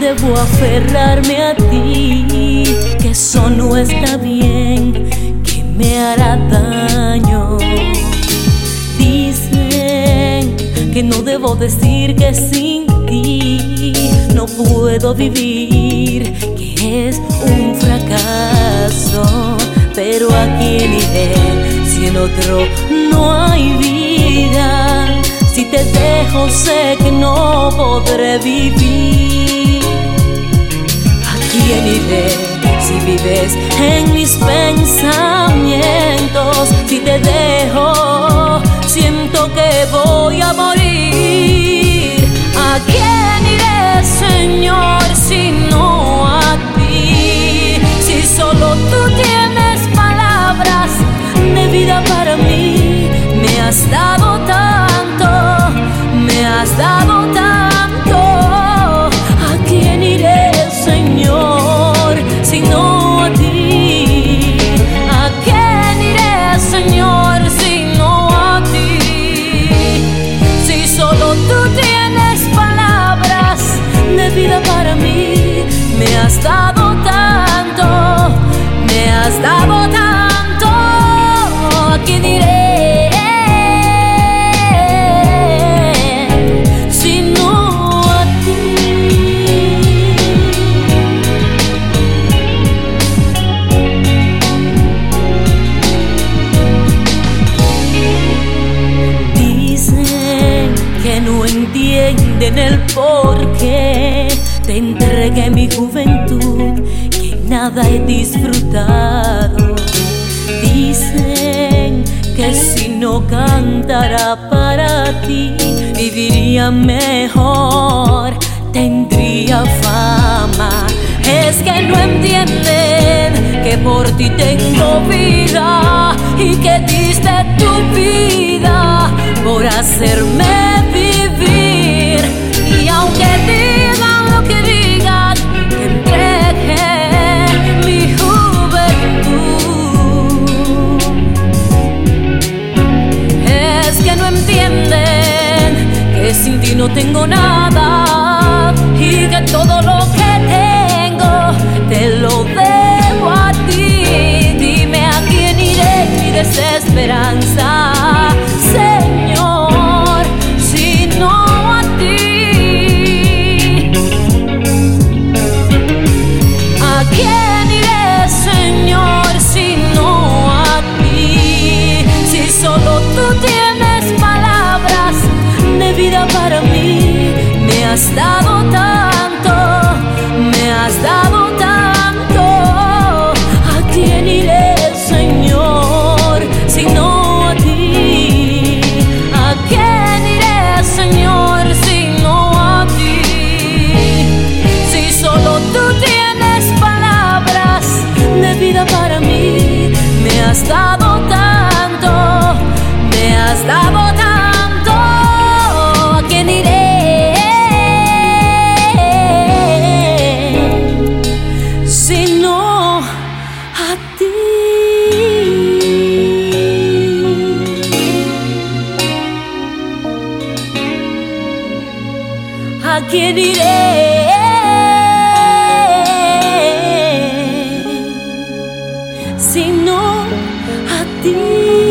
debo aferrarme a ti, que eso no está bien, que me hará daño. Dicen que no debo decir que sin ti no puedo vivir, que es un fracaso, pero a quién iré si en otro no hay vida. Si te dejo sé que no podré vivir. ¿A quién iré si vives en mis pensamientos? Si te dejo, entienden el por qué te entregué mi juventud, que nada he disfrutado. Dicen que si no cantara para ti, viviría mejor, tendría fama. Es que no entienden que por ti tengo vida y que diste tu vida por hacerme vivir. No tengo nada y que todo lo que tengo te lo debo a ti. Dime a quién iré mi desesperanza, has dado tanto, me has dado tanto. ¿A quién iré, Señor, si no a ti? ¿A quién iré, Señor, si no a ti? Si solo tú tienes palabras de vida para mí, me has dado tanto, me has dado ¿A quién iré? Si no a ti.